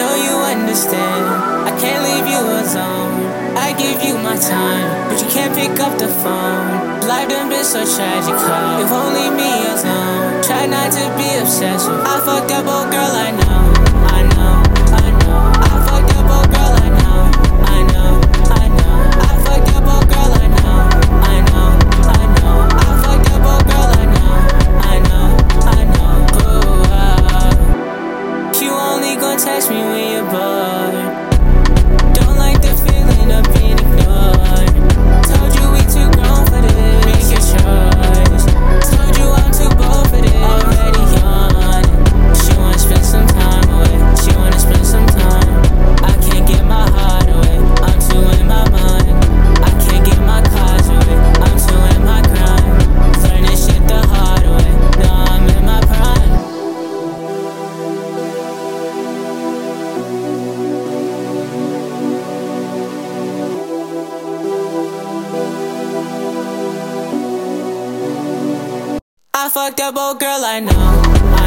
know you understand. I can't leave you alone. I give you my time, but you can't pick up the phone. Life done been so tragic, If only me alone. Try not to be obsessive. I fucked up. fucked up old girl I know.